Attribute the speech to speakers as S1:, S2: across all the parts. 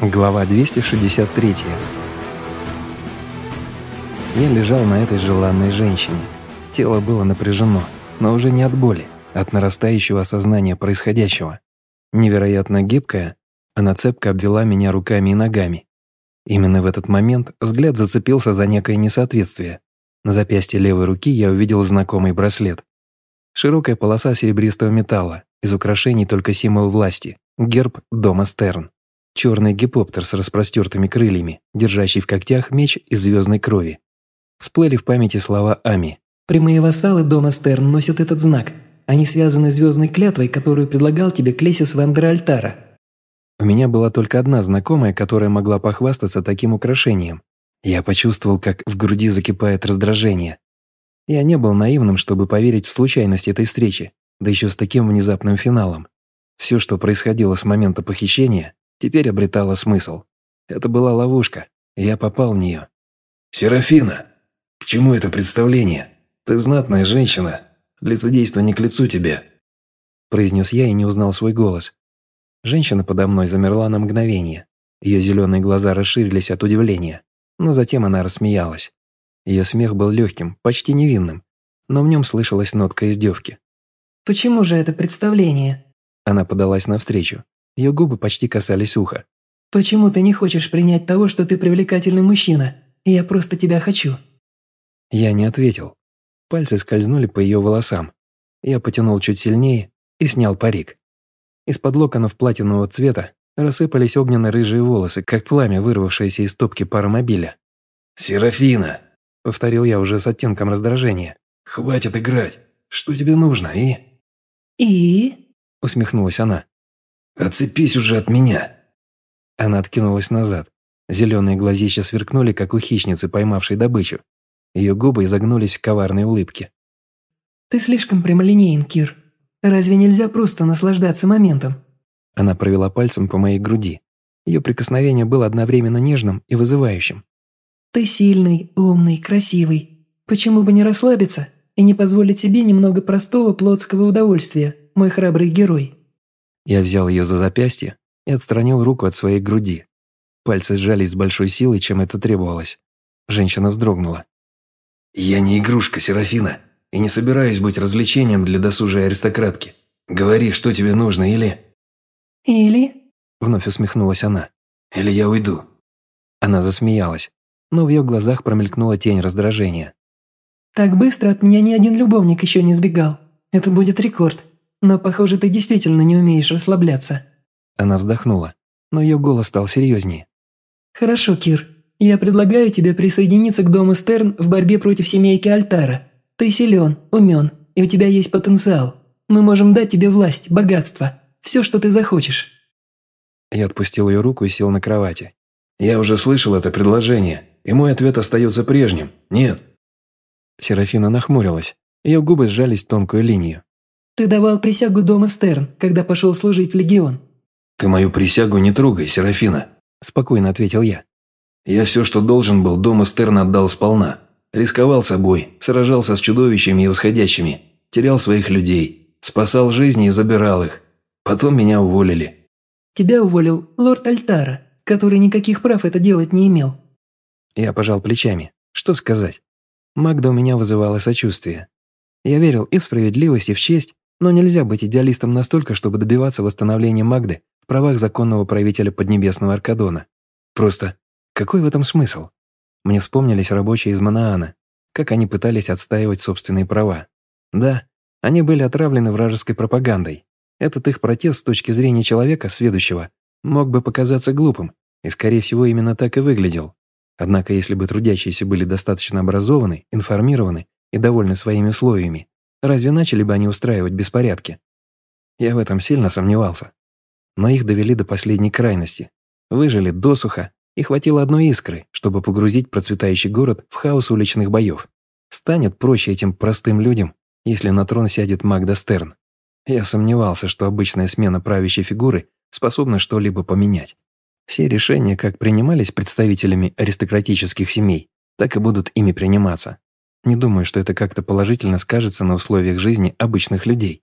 S1: Глава 263. Я лежал на этой желанной женщине. Тело было напряжено, но уже не от боли, от нарастающего осознания происходящего. Невероятно гибкая, она цепко обвела меня руками и ногами. Именно в этот момент взгляд зацепился за некое несоответствие. На запястье левой руки я увидел знакомый браслет. Широкая полоса серебристого металла, из украшений только символ власти, герб дома Стерн. Черный гипоптер с распростертыми крыльями, держащий в когтях меч из звездной крови. Всплыли в памяти слова Ами.
S2: «Прямые вассалы дома Стерн носят этот знак. Они связаны звездной клятвой, которую предлагал тебе Клесис Вандер Альтара».
S1: У меня была только одна знакомая, которая могла похвастаться таким украшением. Я почувствовал, как в груди закипает раздражение. Я не был наивным, чтобы поверить в случайность этой встречи, да еще с таким внезапным финалом. Все, что происходило с момента похищения, теперь обретала смысл. Это была ловушка, и я попал в нее.
S3: «Серафина, к чему это представление? Ты знатная женщина, лицедейство не к лицу тебе»,
S1: произнес я и не узнал свой голос. Женщина подо мной замерла на мгновение. Ее зеленые глаза расширились от удивления, но затем она рассмеялась. Ее смех был легким, почти невинным, но в нем слышалась нотка издевки.
S2: «Почему же это представление?»
S1: Она подалась навстречу. Ее губы почти касались уха.
S2: «Почему ты не хочешь принять того, что ты привлекательный мужчина, я просто тебя хочу?»
S1: Я не ответил. Пальцы скользнули по ее волосам. Я потянул чуть сильнее и снял парик. Из-под локонов платинового цвета рассыпались огненно-рыжие волосы, как пламя, вырвавшееся из топки паромобиля.
S3: «Серафина!»
S1: — повторил я уже с оттенком раздражения.
S3: «Хватит играть! Что тебе нужно, и...»
S2: «И?»
S1: — усмехнулась она.
S3: «Отцепись уже от меня!»
S1: Она откинулась назад. Зеленые глазища сверкнули, как у хищницы, поймавшей добычу. Ее губы изогнулись в коварной улыбке.
S2: «Ты слишком прямолинеен, Кир. Разве нельзя просто наслаждаться моментом?»
S1: Она провела пальцем по моей груди. Ее прикосновение было одновременно нежным и вызывающим.
S2: «Ты сильный, умный, красивый. Почему бы не расслабиться и не позволить себе немного простого плотского удовольствия, мой храбрый герой?»
S1: Я взял ее за запястье и отстранил руку от своей груди. Пальцы сжались с большой силой, чем это требовалось. Женщина вздрогнула.
S3: «Я не игрушка, Серафина, и не собираюсь быть развлечением для досужей аристократки. Говори, что тебе нужно, или...»
S2: «Или?»
S1: — вновь усмехнулась она.
S3: «Или я уйду».
S1: Она засмеялась, но в ее глазах промелькнула тень раздражения.
S2: «Так быстро от меня ни один любовник еще не сбегал. Это будет рекорд. Но, похоже, ты действительно не умеешь расслабляться».
S1: Она вздохнула, но ее голос стал серьезнее.
S2: «Хорошо, Кир. Я предлагаю тебе присоединиться к дому Стерн в борьбе против семейки Альтара. Ты силен, умен, и у тебя есть потенциал. Мы можем дать тебе власть, богатство, все, что ты захочешь».
S1: Я отпустил ее руку и сел на кровати.
S3: «Я уже слышал это предложение, и мой ответ остается прежним. Нет».
S1: Серафина нахмурилась. Ее губы сжались в тонкую линию.
S2: «Ты давал присягу дома Стерн, когда пошел служить в Легион».
S3: «Ты мою присягу не трогай, Серафина», –
S1: спокойно ответил я.
S3: «Я все, что должен был, дома Стерн отдал сполна. Рисковал собой, сражался с чудовищами и восходящими, терял своих людей, спасал жизни и забирал их. Потом меня уволили».
S2: «Тебя уволил лорд Альтара, который никаких прав это делать не имел».
S1: Я пожал плечами. Что сказать? Магда у меня вызывала сочувствие. Я верил и в справедливость, и в честь, но нельзя быть идеалистом настолько, чтобы добиваться восстановления Магды в правах законного правителя Поднебесного Аркадона. Просто какой в этом смысл? Мне вспомнились рабочие из Манаана, как они пытались отстаивать собственные права. Да, они были отравлены вражеской пропагандой. Этот их протест с точки зрения человека, сведущего, мог бы показаться глупым, и, скорее всего, именно так и выглядел. Однако, если бы трудящиеся были достаточно образованы, информированы и довольны своими условиями, разве начали бы они устраивать беспорядки? Я в этом сильно сомневался. Но их довели до последней крайности. Выжили досуха, и хватило одной искры, чтобы погрузить процветающий город в хаос уличных боев. Станет проще этим простым людям, если на трон сядет Магда Стерн. Я сомневался, что обычная смена правящей фигуры способна что-либо поменять. Все решения как принимались представителями аристократических семей, так и будут ими приниматься. Не думаю, что это как-то положительно скажется на условиях жизни обычных людей.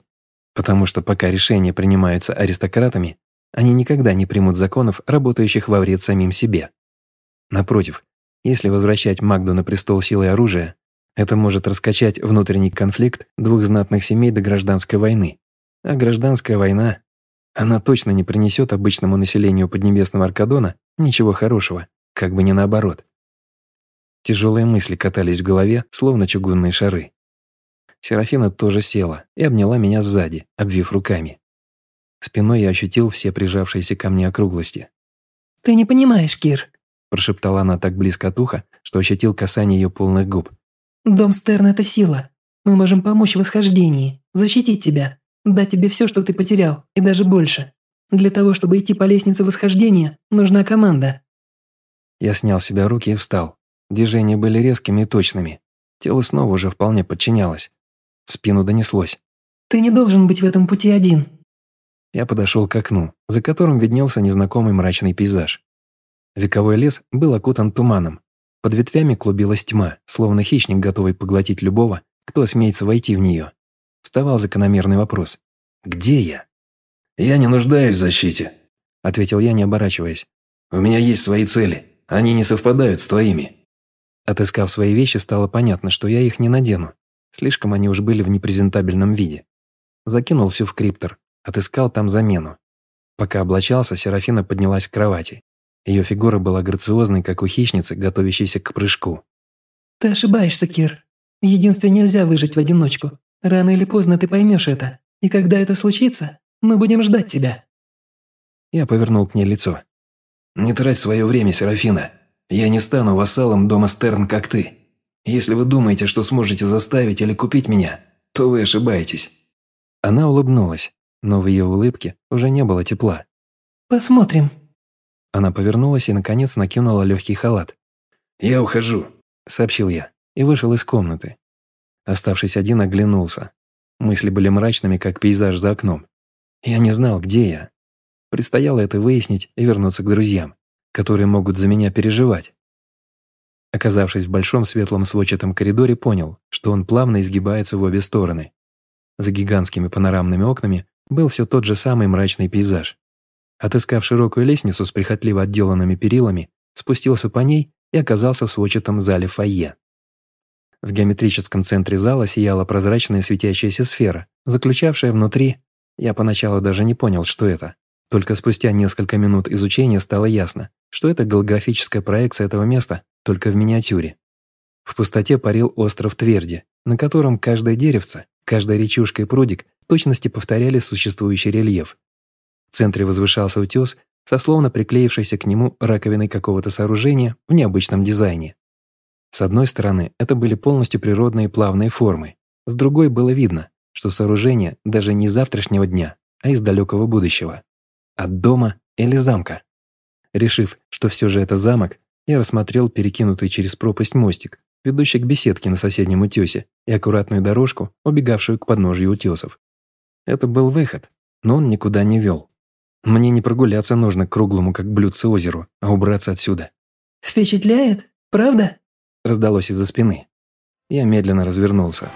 S1: Потому что пока решения принимаются аристократами, Они никогда не примут законов, работающих во вред самим себе. Напротив, если возвращать Магду на престол силой оружия, это может раскачать внутренний конфликт двух знатных семей до гражданской войны. А гражданская война, она точно не принесет обычному населению Поднебесного Аркадона ничего хорошего, как бы не наоборот. Тяжелые мысли катались в голове, словно чугунные шары. Серафина тоже села и обняла меня сзади, обвив руками. Спиной я ощутил все прижавшиеся ко мне округлости.
S2: «Ты не понимаешь, Кир», –
S1: прошептала она так близко от уха, что ощутил касание ее полных губ.
S2: «Дом Стерн – это сила. Мы можем помочь в восхождении, защитить тебя, дать тебе все, что ты потерял, и даже больше. Для того, чтобы идти по лестнице восхождения, нужна команда».
S1: Я снял себя руки и встал. Движения были резкими и точными. Тело снова уже вполне подчинялось. В спину донеслось.
S2: «Ты не должен быть в этом пути один».
S1: Я подошел к окну, за которым виднелся незнакомый мрачный пейзаж. Вековой лес был окутан туманом. Под ветвями клубилась тьма, словно хищник, готовый поглотить любого, кто смеется войти в нее. Вставал закономерный вопрос. «Где я?»
S3: «Я не нуждаюсь в защите», —
S1: ответил я, не оборачиваясь.
S3: «У меня есть свои цели. Они не совпадают с твоими».
S1: Отыскав свои вещи, стало понятно, что я их не надену. Слишком они уж были в непрезентабельном виде. Закинул все в криптор, отыскал там замену. Пока облачался, Серафина поднялась к кровати. Ее фигура была грациозной, как у хищницы, готовящейся к прыжку.
S2: «Ты ошибаешься, Кир. В единстве нельзя выжить в одиночку. Рано или поздно ты поймешь это. И когда это случится, мы будем ждать тебя».
S1: Я повернул к ней лицо.
S3: «Не трать свое время, Серафина. Я не стану вассалом дома Стерн, как ты. Если вы думаете, что сможете заставить или купить меня, то вы ошибаетесь».
S1: Она улыбнулась, но в ее улыбке уже не было тепла.
S2: «Посмотрим».
S1: Она повернулась и, наконец, накинула легкий халат.
S3: «Я ухожу», —
S1: сообщил я, и вышел из комнаты. Оставшись один, оглянулся. Мысли были мрачными, как пейзаж за окном. Я не знал, где я. Предстояло это выяснить и вернуться к друзьям, которые могут за меня переживать. Оказавшись в большом светлом сводчатом коридоре, понял, что он плавно изгибается в обе стороны. За гигантскими панорамными окнами был все тот же самый мрачный пейзаж. Отыскав широкую лестницу с прихотливо отделанными перилами, спустился по ней и оказался в сводчатом зале фойе. В геометрическом центре зала сияла прозрачная светящаяся сфера, заключавшая внутри... Я поначалу даже не понял, что это. Только спустя несколько минут изучения стало ясно, что это голографическая проекция этого места, только в миниатюре. В пустоте парил остров Тверди, на котором каждое деревце, каждая речушка и прудик точности повторяли существующий рельеф. В центре возвышался утес со словно приклеившейся к нему раковиной какого-то сооружения в необычном дизайне. С одной стороны, это были полностью природные плавные формы, с другой было видно, что сооружение даже не завтрашнего дня, а из далекого будущего. От дома или замка. Решив, что все же это замок, я рассмотрел перекинутый через пропасть мостик, ведущий к беседке на соседнем утесе, и аккуратную дорожку, убегавшую к подножию утесов. Это был выход, но он никуда не вел. Мне не прогуляться нужно к круглому, как блюдце озеру, а убраться отсюда.
S2: «Впечатляет, правда?»
S1: раздалось из-за спины. Я медленно развернулся.